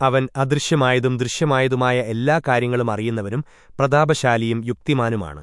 അവൻ അദൃശ്യമായതും ദൃശ്യമായതുമായ എല്ലാ കാര്യങ്ങളും അറിയുന്നവനും പ്രതാപശാലിയും യുക്തിമാനുമാണ്.